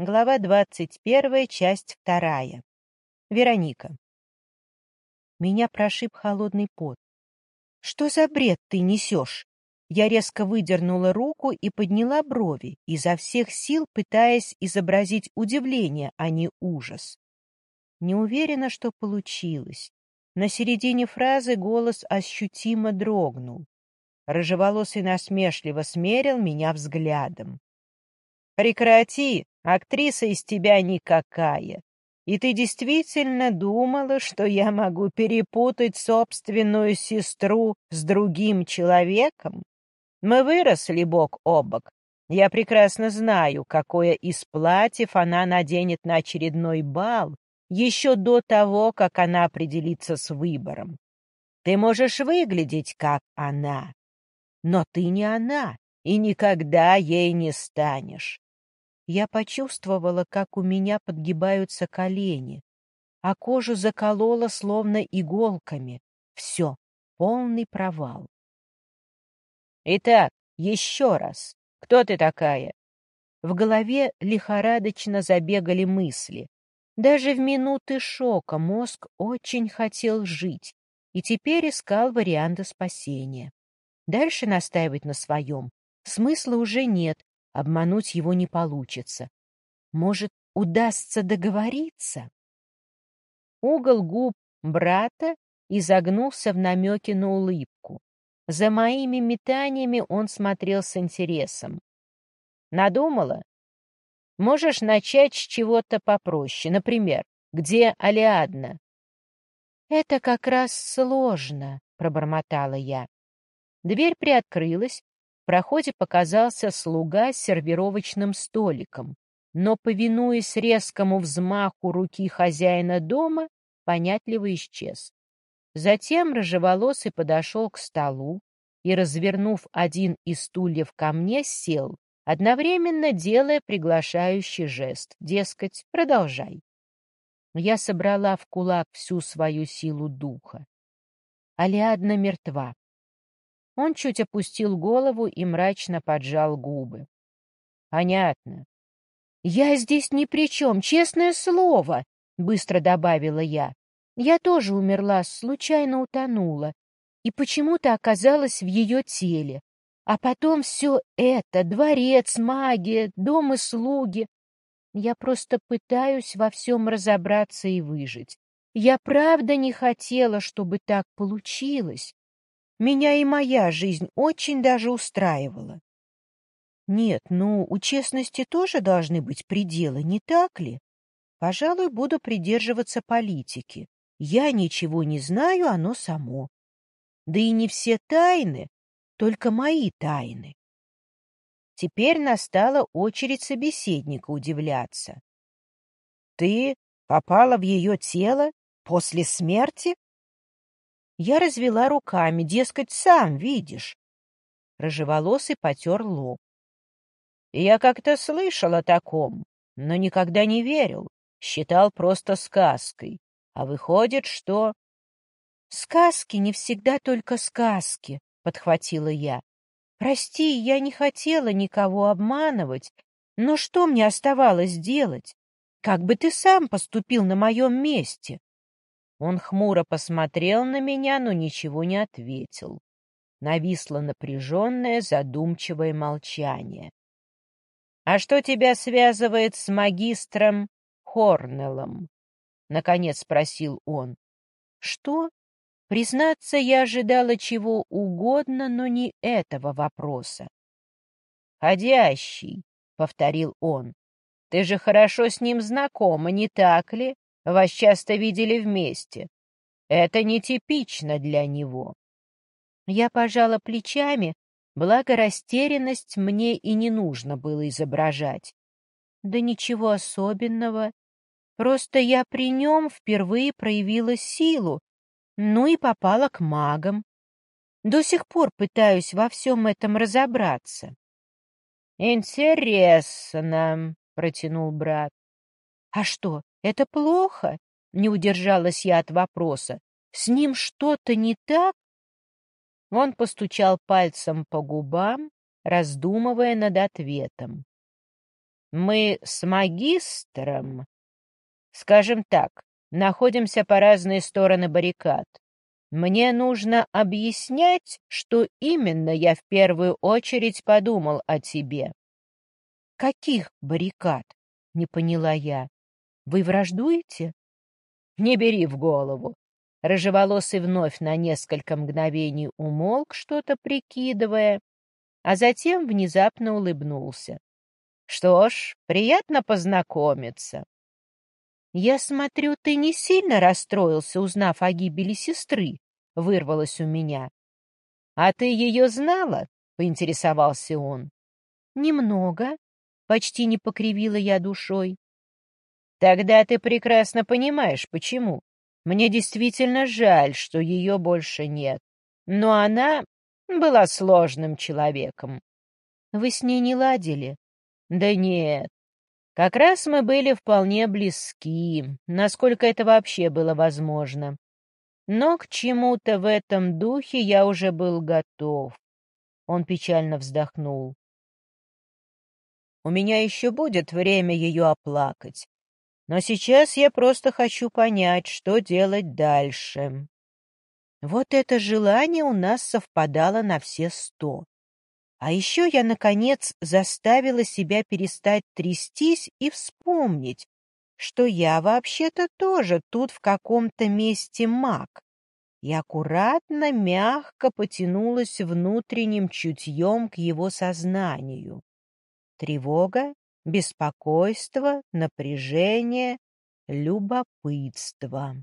Глава двадцать первая, часть вторая. Вероника. Меня прошиб холодный пот. «Что за бред ты несешь?» Я резко выдернула руку и подняла брови, изо всех сил пытаясь изобразить удивление, а не ужас. Не уверена, что получилось. На середине фразы голос ощутимо дрогнул. Рыжеволосый насмешливо смерил меня взглядом. «Прекрати! Актриса из тебя никакая! И ты действительно думала, что я могу перепутать собственную сестру с другим человеком? Мы выросли бок о бок. Я прекрасно знаю, какое из платьев она наденет на очередной бал, еще до того, как она определится с выбором. Ты можешь выглядеть как она, но ты не она и никогда ей не станешь. Я почувствовала, как у меня подгибаются колени, а кожу заколола словно иголками. Все, полный провал. Итак, еще раз. Кто ты такая? В голове лихорадочно забегали мысли. Даже в минуты шока мозг очень хотел жить и теперь искал варианты спасения. Дальше настаивать на своем смысла уже нет, обмануть его не получится. Может, удастся договориться? Угол губ брата изогнулся в намеке на улыбку. За моими метаниями он смотрел с интересом. Надумала? Можешь начать с чего-то попроще. Например, где Алиадна? Это как раз сложно, пробормотала я. Дверь приоткрылась, проходе показался слуга с сервировочным столиком, но, повинуясь резкому взмаху руки хозяина дома, понятливо исчез. Затем рыжеволосый подошел к столу и, развернув один из стульев ко мне, сел, одновременно делая приглашающий жест, дескать, продолжай. Я собрала в кулак всю свою силу духа. Алиадна мертва. Он чуть опустил голову и мрачно поджал губы. — Понятно. — Я здесь ни при чем, честное слово, — быстро добавила я. Я тоже умерла, случайно утонула, и почему-то оказалась в ее теле. А потом все это — дворец, магия, дом и слуги. Я просто пытаюсь во всем разобраться и выжить. Я правда не хотела, чтобы так получилось. Меня и моя жизнь очень даже устраивала. Нет, ну, у честности тоже должны быть пределы, не так ли? Пожалуй, буду придерживаться политики. Я ничего не знаю, оно само. Да и не все тайны, только мои тайны. Теперь настала очередь собеседника удивляться. — Ты попала в ее тело после смерти? Я развела руками, дескать, сам видишь. Рыжеволосый потер лоб. Я как-то слышал о таком, но никогда не верил, считал просто сказкой. А выходит, что... «Сказки не всегда только сказки», — подхватила я. «Прости, я не хотела никого обманывать, но что мне оставалось делать? Как бы ты сам поступил на моем месте?» Он хмуро посмотрел на меня, но ничего не ответил. Нависло напряженное, задумчивое молчание. — А что тебя связывает с магистром Хорнеллом? — наконец спросил он. — Что? Признаться, я ожидала чего угодно, но не этого вопроса. — Ходящий, — повторил он. — Ты же хорошо с ним знакома, не так ли? Вас часто видели вместе. Это нетипично для него. Я пожала плечами, благо растерянность мне и не нужно было изображать. Да ничего особенного. Просто я при нем впервые проявила силу, ну и попала к магам. До сих пор пытаюсь во всем этом разобраться. — Интересно, — протянул брат. — А что, это плохо? Не удержалась я от вопроса. С ним что-то не так? Он постучал пальцем по губам, раздумывая над ответом. Мы с магистром, скажем так, находимся по разные стороны баррикад. Мне нужно объяснять, что именно я в первую очередь подумал о тебе. Каких баррикад? Не поняла я. Вы враждуете? Не бери в голову. Рыжеволосый вновь на несколько мгновений умолк, что-то прикидывая, а затем внезапно улыбнулся. Что ж, приятно познакомиться. Я смотрю, ты не сильно расстроился, узнав о гибели сестры, вырвалось у меня. А ты ее знала? поинтересовался он. Немного, почти не покривила я душой. Тогда ты прекрасно понимаешь, почему. Мне действительно жаль, что ее больше нет. Но она была сложным человеком. Вы с ней не ладили? Да нет. Как раз мы были вполне близки, насколько это вообще было возможно. Но к чему-то в этом духе я уже был готов. Он печально вздохнул. У меня еще будет время ее оплакать. Но сейчас я просто хочу понять, что делать дальше. Вот это желание у нас совпадало на все сто. А еще я, наконец, заставила себя перестать трястись и вспомнить, что я вообще-то тоже тут в каком-то месте маг, и аккуратно, мягко потянулась внутренним чутьем к его сознанию. Тревога, беспокойство, напряжение, любопытство.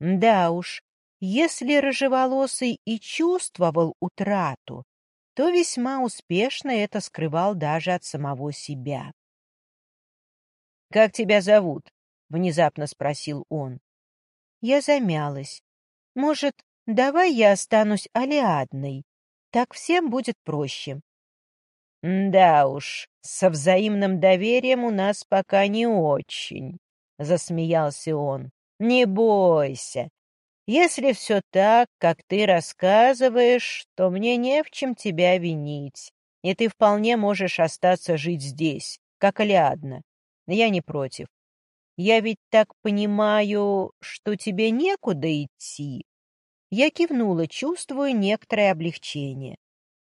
Да уж, если рыжеволосый и чувствовал утрату, то весьма успешно это скрывал даже от самого себя. «Как тебя зовут?» — внезапно спросил он. Я замялась. «Может, давай я останусь Алиадной? Так всем будет проще». «Да уж, со взаимным доверием у нас пока не очень», — засмеялся он. «Не бойся, если все так, как ты рассказываешь, то мне не в чем тебя винить, и ты вполне можешь остаться жить здесь, как Алиадна. Я не против. Я ведь так понимаю, что тебе некуда идти. Я кивнула, чувствуя некоторое облегчение.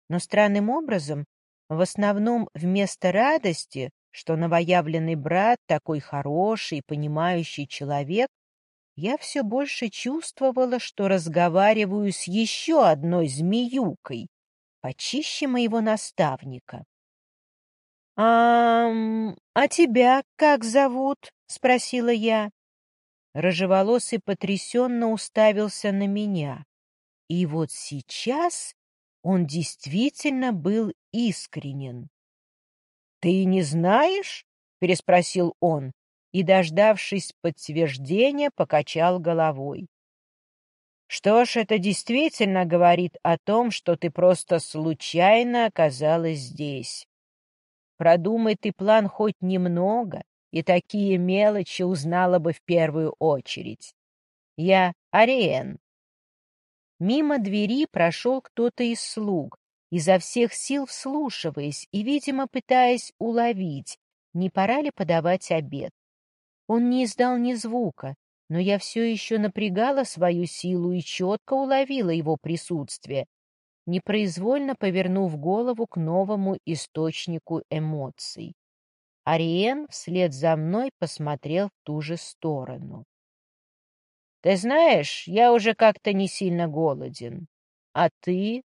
Но странным образом, в основном вместо радости, что новоявленный брат такой хороший, понимающий человек, я все больше чувствовала, что разговариваю с еще одной змеюкой, почище моего наставника. — А, а тебя как зовут? — спросила я. Рыжеволосый потрясенно уставился на меня. И вот сейчас он действительно был искренен. — Ты не знаешь? — переспросил он и, дождавшись подтверждения, покачал головой. Что ж, это действительно говорит о том, что ты просто случайно оказалась здесь. Продумай ты план хоть немного, и такие мелочи узнала бы в первую очередь. Я Ариен. Мимо двери прошел кто-то из слуг, изо всех сил вслушиваясь и, видимо, пытаясь уловить, не пора ли подавать обед. Он не издал ни звука, но я все еще напрягала свою силу и четко уловила его присутствие, непроизвольно повернув голову к новому источнику эмоций. Ариен вслед за мной посмотрел в ту же сторону. — Ты знаешь, я уже как-то не сильно голоден. А ты?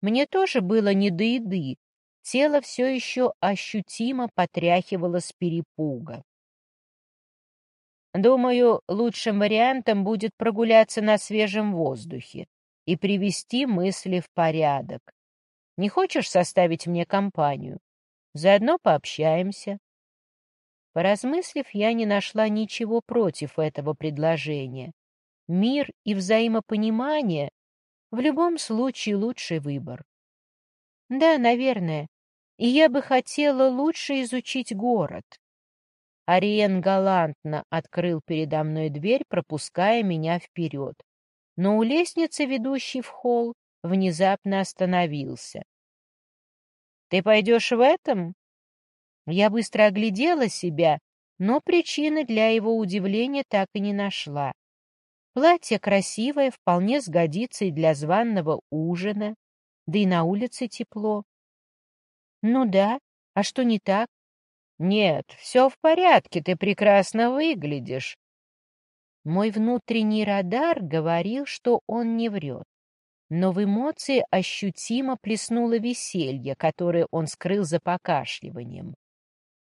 Мне тоже было не до еды. Тело все еще ощутимо потряхивало с перепуга. Думаю, лучшим вариантом будет прогуляться на свежем воздухе и привести мысли в порядок. Не хочешь составить мне компанию? Заодно пообщаемся. Поразмыслив, я не нашла ничего против этого предложения. Мир и взаимопонимание в любом случае лучший выбор. Да, наверное. И я бы хотела лучше изучить город. Ариен галантно открыл передо мной дверь, пропуская меня вперед. Но у лестницы, ведущей в холл, внезапно остановился. — Ты пойдешь в этом? Я быстро оглядела себя, но причины для его удивления так и не нашла. Платье красивое, вполне сгодится и для званного ужина, да и на улице тепло. Ну да, а что не так? Нет, все в порядке, ты прекрасно выглядишь. Мой внутренний радар говорил, что он не врет. Но в эмоции ощутимо плеснуло веселье, которое он скрыл за покашливанием.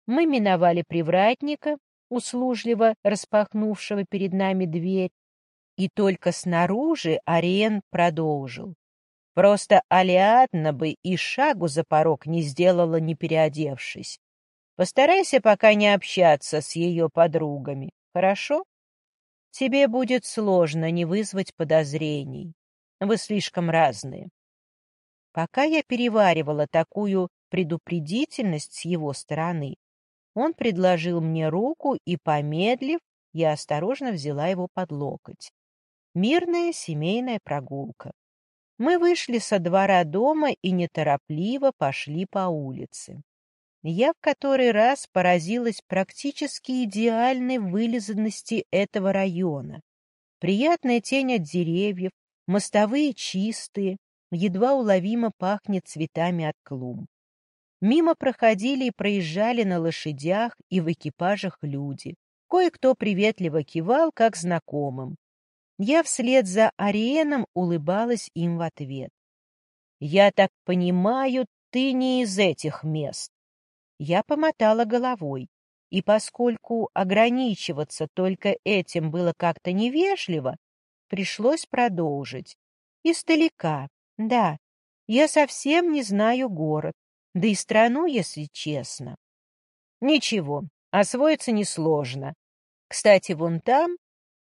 Мы миновали привратника, услужливо распахнувшего перед нами дверь, и только снаружи Ариен продолжил. Просто Алиадна бы и шагу за порог не сделала, не переодевшись. Постарайся пока не общаться с ее подругами, хорошо? Тебе будет сложно не вызвать подозрений. Вы слишком разные. Пока я переваривала такую предупредительность с его стороны, он предложил мне руку, и, помедлив, я осторожно взяла его под локоть. Мирная семейная прогулка. Мы вышли со двора дома и неторопливо пошли по улице. Я в который раз поразилась практически идеальной вылизанности этого района. Приятная тень от деревьев, мостовые чистые, едва уловимо пахнет цветами от клумб. Мимо проходили и проезжали на лошадях и в экипажах люди. Кое-кто приветливо кивал, как знакомым. Я вслед за Ариеном улыбалась им в ответ. «Я так понимаю, ты не из этих мест». Я помотала головой, и поскольку ограничиваться только этим было как-то невежливо, пришлось продолжить. Издалека, да, я совсем не знаю город, да и страну, если честно. Ничего, освоиться несложно. Кстати, вон там,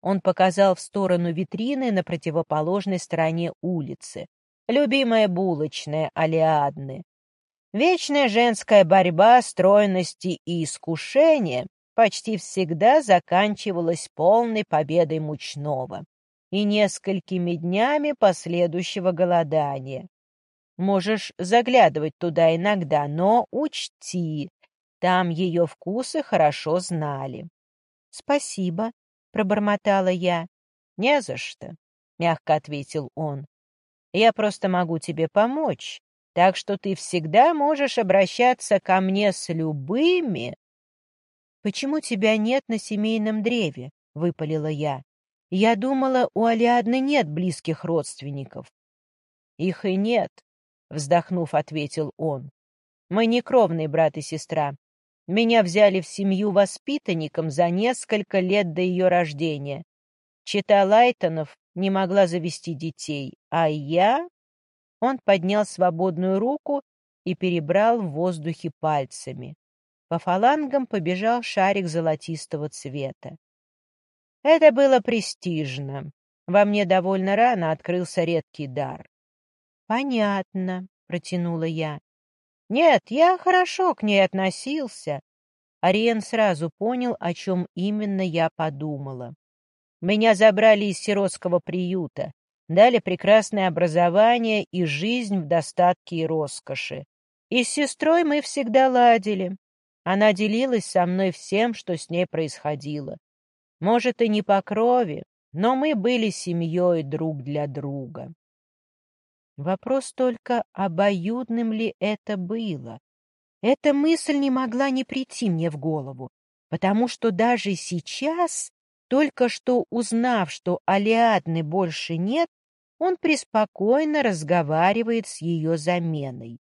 он показал в сторону витрины на противоположной стороне улицы, любимая булочная Алиадны. Вечная женская борьба стройности и искушения почти всегда заканчивалась полной победой мучного и несколькими днями последующего голодания. Можешь заглядывать туда иногда, но учти, там ее вкусы хорошо знали. — Спасибо, — пробормотала я. — Не за что, — мягко ответил он. — Я просто могу тебе помочь, так что ты всегда можешь обращаться ко мне с любыми... — Почему тебя нет на семейном древе? — выпалила я. — Я думала, у Алиадны нет близких родственников. — Их и нет, Вздохнув, ответил он. Мы не кровные брат и сестра. Меня взяли в семью воспитанником за несколько лет до ее рождения. Чита Лайтонов не могла завести детей, а я... Он поднял свободную руку и перебрал в воздухе пальцами. По фалангам побежал шарик золотистого цвета. Это было престижно. Во мне довольно рано открылся редкий дар. «Понятно», — протянула я. «Нет, я хорошо к ней относился». Ариен сразу понял, о чем именно я подумала. Меня забрали из сиротского приюта, дали прекрасное образование и жизнь в достатке и роскоши. И с сестрой мы всегда ладили. Она делилась со мной всем, что с ней происходило. Может, и не по крови, но мы были семьей друг для друга. Вопрос только, обоюдным ли это было. Эта мысль не могла не прийти мне в голову, потому что даже сейчас, только что узнав, что Алиадны больше нет, он преспокойно разговаривает с ее заменой.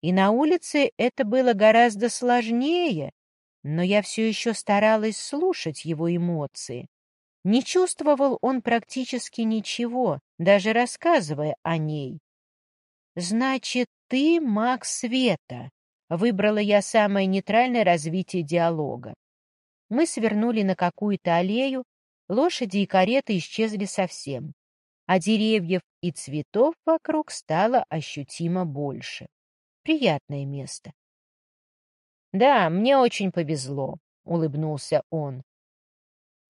И на улице это было гораздо сложнее, но я все еще старалась слушать его эмоции. Не чувствовал он практически ничего, даже рассказывая о ней. «Значит, ты маг света», — выбрала я самое нейтральное развитие диалога. Мы свернули на какую-то аллею, лошади и кареты исчезли совсем, а деревьев и цветов вокруг стало ощутимо больше. Приятное место. «Да, мне очень повезло», — улыбнулся он.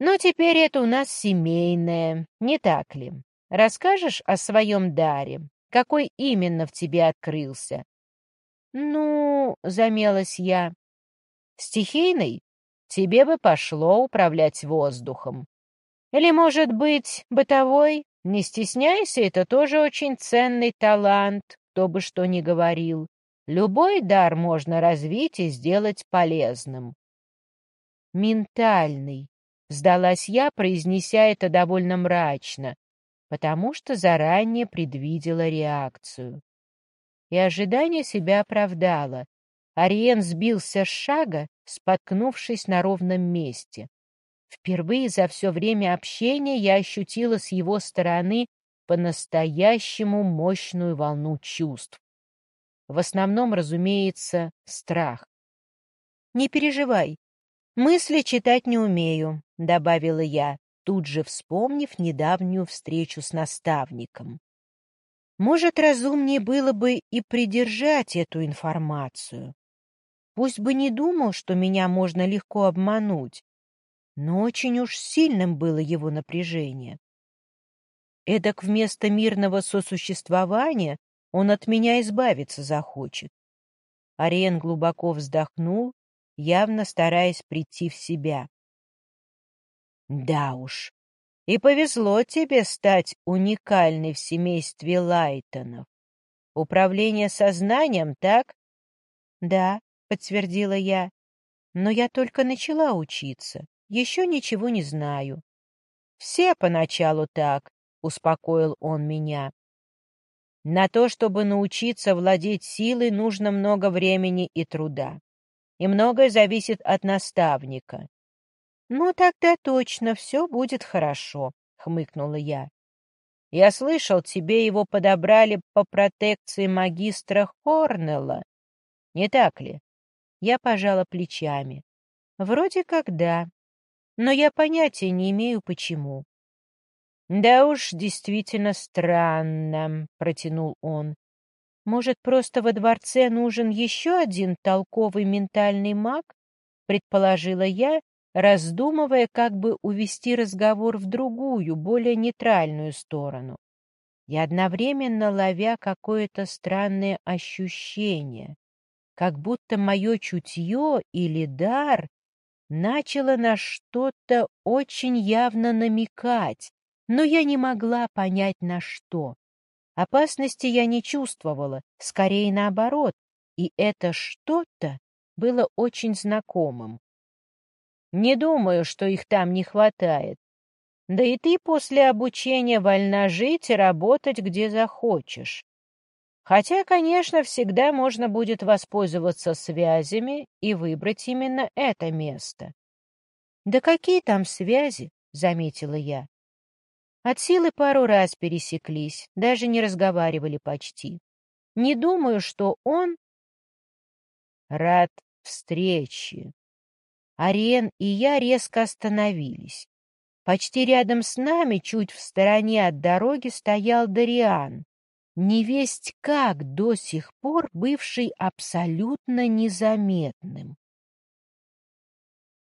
«Но теперь это у нас семейное, не так ли? Расскажешь о своем даре? Какой именно в тебе открылся? — Ну, — замялась я, Стихийный? Тебе бы пошло управлять воздухом. Или, может быть, бытовой? Не стесняйся, это тоже очень ценный талант, кто бы что ни говорил. Любой дар можно развить и сделать полезным. Ментальный, сдалась я, произнеся это довольно мрачно, потому что заранее предвидела реакцию. И ожидание себя оправдало. Ариен сбился с шага, споткнувшись на ровном месте. Впервые за все время общения я ощутила с его стороны по-настоящему мощную волну чувств. В основном, разумеется, страх. «Не переживай, мысли читать не умею», — добавила я, тут же вспомнив недавнюю встречу с наставником. Может, разумнее было бы и придержать эту информацию. Пусть бы не думал, что меня можно легко обмануть, но очень уж сильным было его напряжение. Эдак вместо мирного сосуществования он от меня избавиться захочет. Ариен глубоко вздохнул, явно стараясь прийти в себя. Да уж, и повезло тебе стать уникальной в семействе Лайтонов. Управление сознанием, так? Да, подтвердила я, но я только начала учиться. Еще ничего не знаю. Все поначалу так, — успокоил он меня. На то, чтобы научиться владеть силой, нужно много времени и труда. И многое зависит от наставника. «Ну, тогда точно все будет хорошо», — хмыкнула я. «Я слышал, тебе его подобрали по протекции магистра Хорнелла. Не так ли?» Я пожала плечами. «Вроде как да но я понятия не имею, почему. «Да уж, действительно странно», — протянул он. «Может, просто во дворце нужен еще один толковый ментальный маг?» — предположила я, раздумывая, как бы увести разговор в другую, более нейтральную сторону, и одновременно ловя какое-то странное ощущение, как будто мое чутье или дар начало на что-то очень явно намекать, но я не могла понять на что. Опасности я не чувствовала, скорее наоборот, и это что-то было очень знакомым. Не думаю, что их там не хватает. Да и ты после обучения вольна жить и работать, где захочешь. Хотя, конечно, всегда можно будет воспользоваться связями и выбрать именно это место. «Да какие там связи?» — заметила я. От силы пару раз пересеклись, даже не разговаривали почти. Не думаю, что он... Рад встрече. Ариен и я резко остановились. Почти рядом с нами, чуть в стороне от дороги, стоял Дариан невесть как до сих пор бывший абсолютно незаметным.